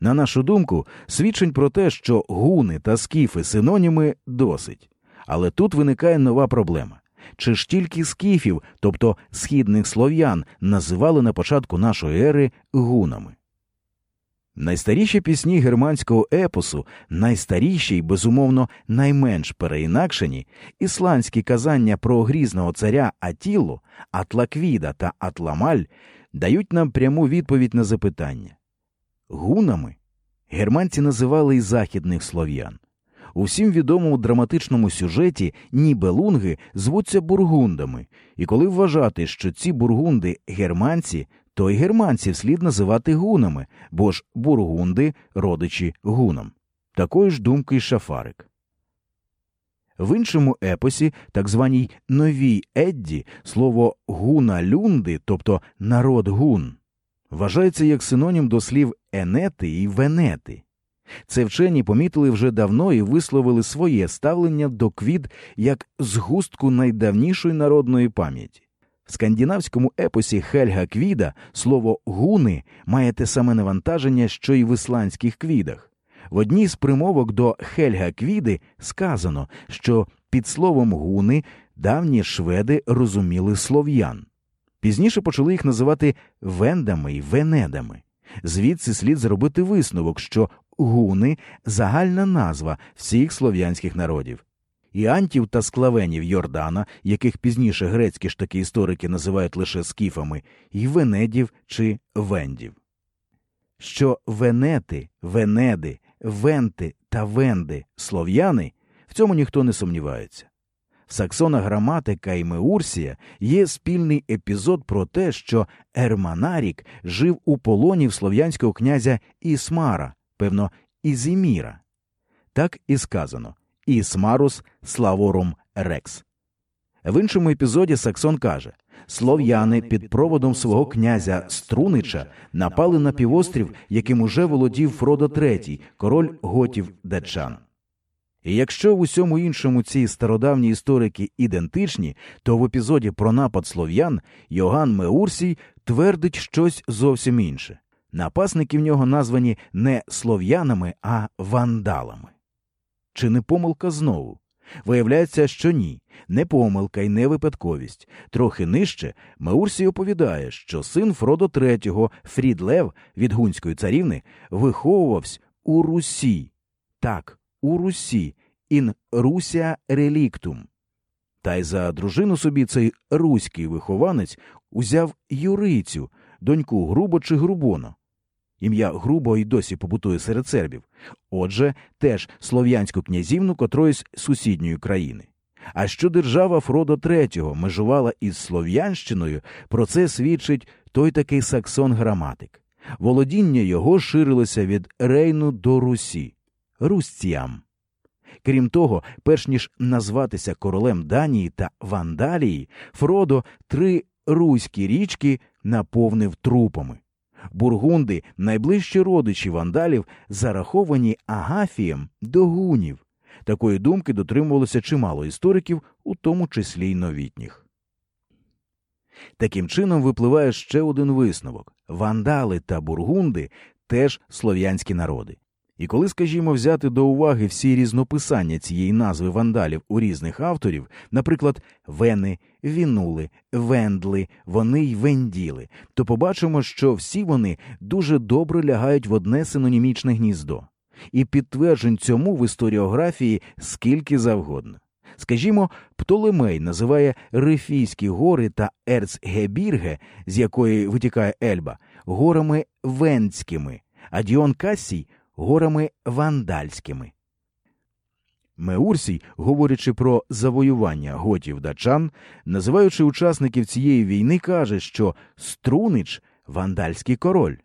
На нашу думку, свідчень про те, що гуни та скіфи синоніми досить. Але тут виникає нова проблема. Чи ж тільки скіфів, тобто східних слов'ян, називали на початку нашої ери гунами? Найстаріші пісні германського епосу, найстаріші й, безумовно, найменш переінакшені, ісландські казання про грізного царя Атілу, Атлаквіда та Атламаль дають нам пряму відповідь на запитання. Гунами германці називали й західних слов'ян. У всім відомому драматичному сюжеті нібелунги звуться бургундами, і коли вважати, що ці бургунди германці, то й германців слід називати гунами, бо ж бургунди родичі гунам. Такої ж думки й шафарик. В іншому епосі, так званій новій Едді, слово гуна люнди, тобто народ гун, вважається як синонім до слів енети і венети. Це вчені помітили вже давно і висловили своє ставлення до квід як згустку найдавнішої народної пам'яті. В скандинавському епосі Хельга Квіда слово гуни має те саме навантаження, що й в ісландських квідах. В одній з примовок до Хельга Квіди сказано, що під словом гуни давні шведи розуміли слов'ян. Пізніше почали їх називати вендами й венедами. Звідси слід зробити висновок, що гуни загальна назва всіх слов'янських народів. І антів та склавенів Йордана, яких пізніше грецькі ж такі історики називають лише скіфами, і венедів чи вендів. Що венети, венеди, венти та венди слов'яни, в цьому ніхто не сумнівається. Саксона Граматика і Меурсія є спільний епізод про те, що Ерманарік жив у полоні в слов'янського князя Ісмара, певно, Ізіміра. Так і сказано Ісмарус Славорум Рекс. В іншому епізоді Саксон каже Слов'яни під проводом свого князя Струнича напали на півострів, яким уже володів Фродо III, король готів датчан. І якщо в усьому іншому ці стародавні історики ідентичні, то в епізоді про напад слов'ян Йоган Меурсій твердить щось зовсім інше. Напасники в нього названі не слов'янами, а вандалами. Чи не помилка знову? Виявляється, що ні, не помилка й не випадковість. Трохи нижче Меурсій оповідає, що син Фродо III, Фрідлев від гунської царівни, виховувався у Русі. Так, у Русі, ін Русія реліктум. Та й за дружину собі цей руський вихованець узяв Юрицю, доньку Грубо чи Грубоно. Ім'я Грубо й досі побутує серед сербів, отже, теж слов'янську князівну котроїсь сусідньої країни. А що держава Фродо III межувала із Слов'янщиною, про це свідчить той такий саксон граматик. Володіння його ширилося від Рейну до Русі, Рустіям. Крім того, перш ніж назватися королем Данії та Вандалії, Фродо три руські річки наповнив трупами. Бургунди, найближчі родичі вандалів, зараховані Агафієм до гунів. Такої думки дотримувалося чимало істориків, у тому числі й новітніх. Таким чином випливає ще один висновок вандали та бургунди теж слов'янські народи. І коли, скажімо, взяти до уваги всі різнописання цієї назви вандалів у різних авторів, наприклад, вени, вінули, вендли, вони й венділи, то побачимо, що всі вони дуже добре лягають в одне синонімічне гніздо, і підтверджень цьому в історіографії скільки завгодно. Скажімо, Птолемей називає Рифійські гори та Ерцгебірге, з якої витікає Ельба, горами венськими, а Діон Кассій горами вандальськими. Меурсій, говорячи про завоювання готів дачан, називаючи учасників цієї війни, каже, що Струнич вандальський король,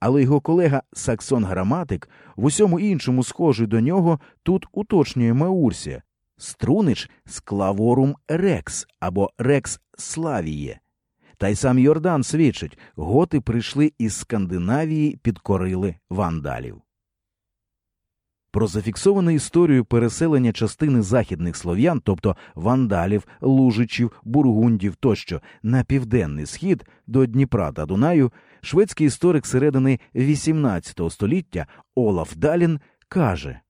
але його колега Саксон Граматик, в усьому іншому схожий до нього, тут уточнює Меурсія Струнич склаворум Рекс або Рекс Славіє. Та й сам Йордан свідчить готи прийшли із Скандинавії, підкорили вандалів. Про зафіксовану історію переселення частини західних слов'ян, тобто вандалів, лужичів, бургундів тощо, на південний схід до Дніпра та Дунаю, шведський історик середини XVIII століття Олаф Далін каже.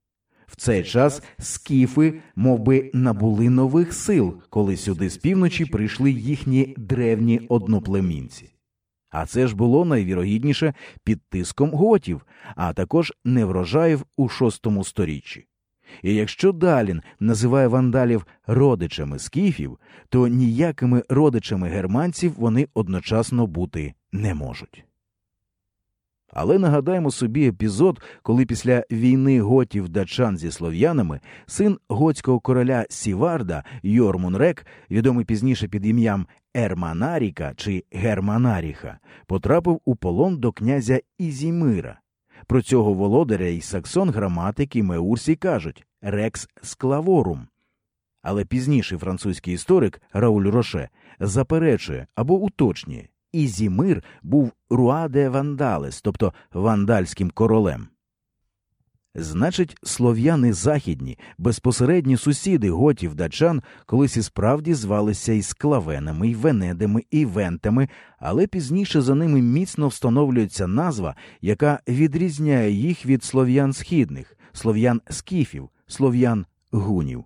В цей час скіфи, мов би, набули нових сил, коли сюди з півночі прийшли їхні древні одноплемінці. А це ж було найвірогідніше під тиском готів, а також неврожаїв у шостому сторіччі. І якщо Далін називає вандалів родичами скіфів, то ніякими родичами германців вони одночасно бути не можуть. Але нагадаємо собі епізод, коли після війни готів дачан зі слов'янами син готського короля Сіварда Йормунрек, відомий пізніше під ім'ям Ерманаріка чи Германаріха, потрапив у полон до князя Ізімира. Про цього володаря і саксон граматики Меурсі кажуть Рекс склаворум. Але пізніший французький історик Рауль Роше заперечує або уточнює Ізімир був Руаде Вандалес, тобто вандальським королем. Значить, слов'яни західні, безпосередні сусіди готів дачан колись і справді звалися і склавенами, і венедами, і вентами, але пізніше за ними міцно встановлюється назва, яка відрізняє їх від слов'ян східних, слов'ян скіфів, слов'ян гунів.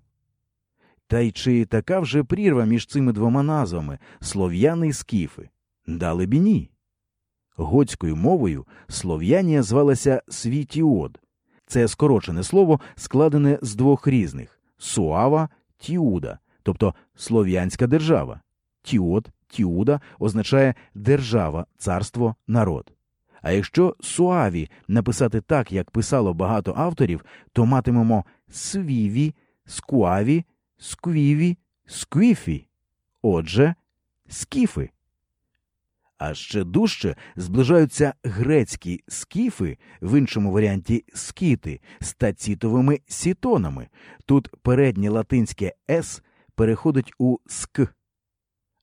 Та й чи така вже прірва між цими двома назвами слов'яни і скіфи? Далебі ні. Готською мовою слов'янія звалася світіод. Це скорочене слово, складене з двох різних суава тіуда, тобто слов'янська держава. Тіод, тіуда означає держава, царство, народ. А якщо суаві написати так, як писало багато авторів, то матимемо свіві, скуаві, сквіві, сквіфі. Отже, скіфи. А ще дужче зближаються грецькі скіфи, в іншому варіанті скіти з тацітовими сітонами. Тут переднє латинське «с» переходить у ск,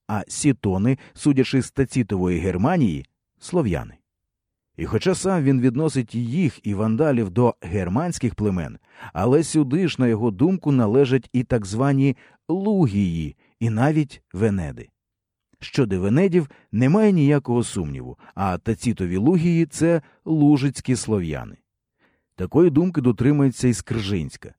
а сітони, судячи з тацітової Германії, слов'яни. І хоча сам він відносить їх і вандалів до германських племен, але сюди ж, на його думку, належать і так звані лугії, і навіть венеди. Щодо венедів немає ніякого сумніву, а тацітові лугії це лужицькі слов'яни. Такої думки дотримується і Скржинська.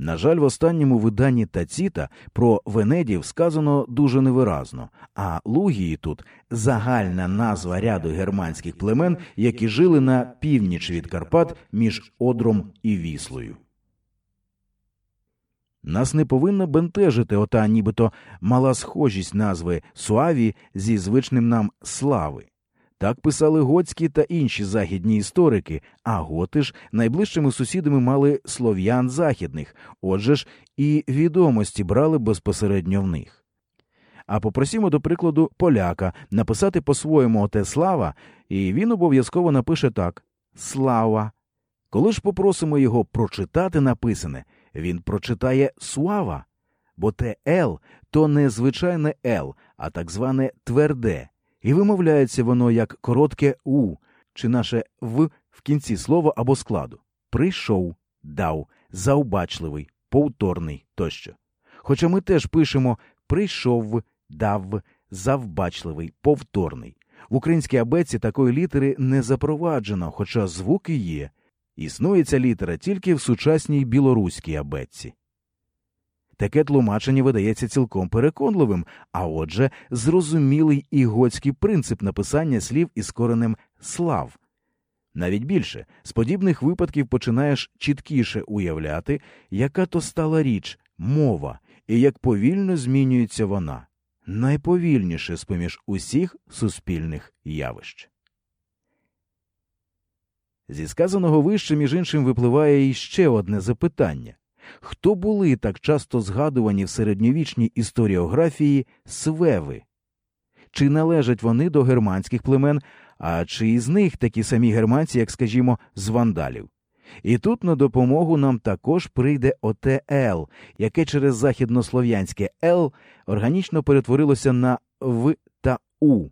На жаль, в останньому виданні Таціта про венедів сказано дуже невиразно, а лугії тут загальна назва ряду германських племен, які жили на північ від Карпат між Одром і Віслою. Нас не повинна бентежити ота нібито мала схожість назви Суаві зі звичним нам слави. Так писали готські та інші західні історики, а готи ж найближчими сусідами мали слов'ян західних, отже ж і відомості брали безпосередньо в них. А попросімо, до прикладу, поляка написати по-своєму оте слава, і він обов'язково напише так Слава. Коли ж попросимо його прочитати написане, він прочитає Суава, бо те Л то не звичайне Л, а так зване тверде, і вимовляється воно як коротке У чи наше В в кінці слова або складу. Прийшов, дав, заобачливий, повторний тощо. Хоча ми теж пишемо прийшов, дав, завбачливий, повторний. В українській абетці такої літери не запроваджено, хоча звуки є. Існує ця літера тільки в сучасній білоруській абетці. Таке тлумачення видається цілком переконливим, а отже, зрозумілий і готський принцип написання слів із коренем слав. Навіть більше з подібних випадків починаєш чіткіше уявляти, яка то стала річ, мова, і як повільно змінюється вона найповільніше з поміж усіх суспільних явищ. Зі сказаного вище, між іншим, випливає іще одне запитання хто були так часто згадувані в середньовічній історіографії свеви? Чи належать вони до германських племен, а чи із них такі самі германці, як, скажімо, з вандалів? І тут на допомогу нам також прийде оте «л», яке через західнослов'янське «л» органічно перетворилося на В та У.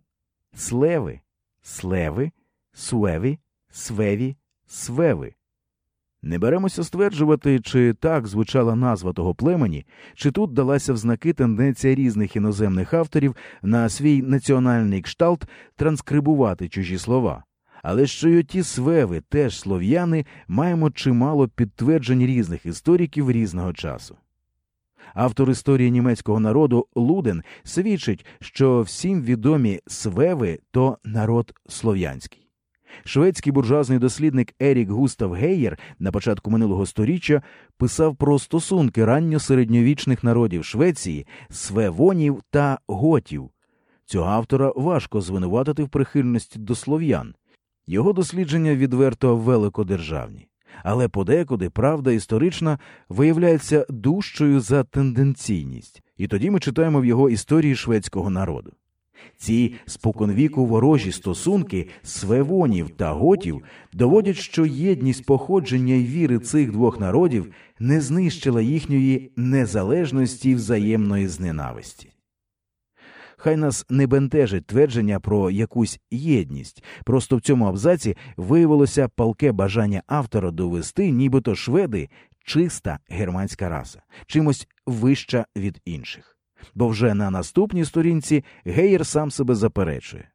Слеви, слеви, суеві, свеві, свеви. Не беремося стверджувати, чи так звучала назва того племені, чи тут далася в знаки тенденція різних іноземних авторів на свій національний кшталт транскрибувати чужі слова. Але що й оті свеви, теж слов'яни, маємо чимало підтверджень різних істориків різного часу. Автор історії німецького народу Луден свідчить, що всім відомі свеви то народ слов'янський. Шведський буржуазний дослідник Ерік Густав Гейєр на початку минулого століття писав про стосунки ранньосередньовічних народів Швеції, свевонів та готів. Цього автора важко звинуватити в прихильності до слов'ян. Його дослідження відверто великодержавні, але подекуди правда історична виявляється дужчою за тенденційність, і тоді ми читаємо в його історії шведського народу. Ці споконвіку ворожі стосунки свевонів та готів доводять, що єдність походження й віри цих двох народів не знищила їхньої незалежності взаємної зненависті. Хай нас не бентежить твердження про якусь єдність, просто в цьому абзаці виявилося палке бажання автора довести, нібито шведи чиста германська раса, чимось вища від інших бо вже на наступній сторінці Геєр сам себе заперечує.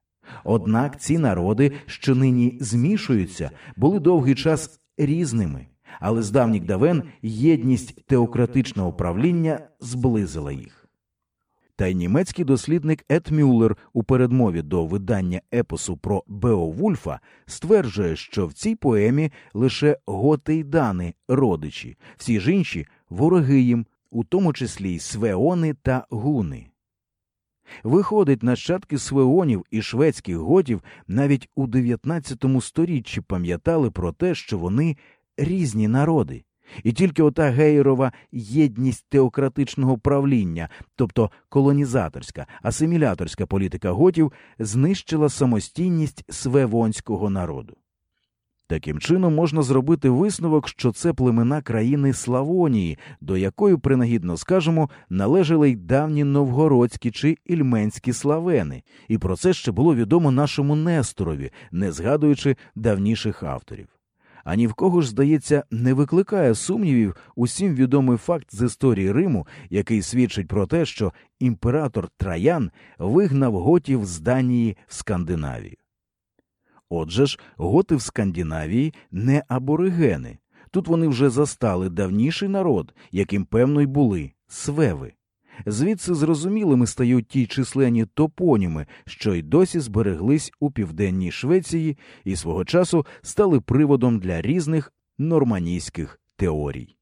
Однак ці народи, що нині змішуються, були довгий час різними, але з давніх давен єдність теократичного правління зблизила їх. Та й німецький дослідник Ет Мюллер у передмові до видання епосу про Беовульфа стверджує, що в цій поемі лише готи й дани родичі, всі ж інші вороги їм, у тому числі й свеони та гуни. Виходить, нащадки свеонів і шведських готів навіть у 19 сторіччі пам'ятали про те, що вони різні народи, і тільки ота гейрова єдність теократичного правління, тобто колонізаторська, асиміляторська політика готів, знищила самостійність свевонського народу. Таким чином можна зробити висновок, що це племена країни Славонії, до якої, принагідно скажемо, належали й давні новгородські чи ільменські славени, і про це ще було відомо нашому Несторові, не згадуючи давніших авторів. А ні в кого ж, здається, не викликає сумнівів усім відомий факт з історії Риму, який свідчить про те, що імператор Траян вигнав готів з Данії в Скандинавію. Отже ж, готи в Скандинавії не аборигени. Тут вони вже застали давніший народ, яким певно й були свеви. Звідси зрозумілими стають ті численні топоніми, що й досі збереглись у південній Швеції і свого часу стали приводом для різних норманійських теорій.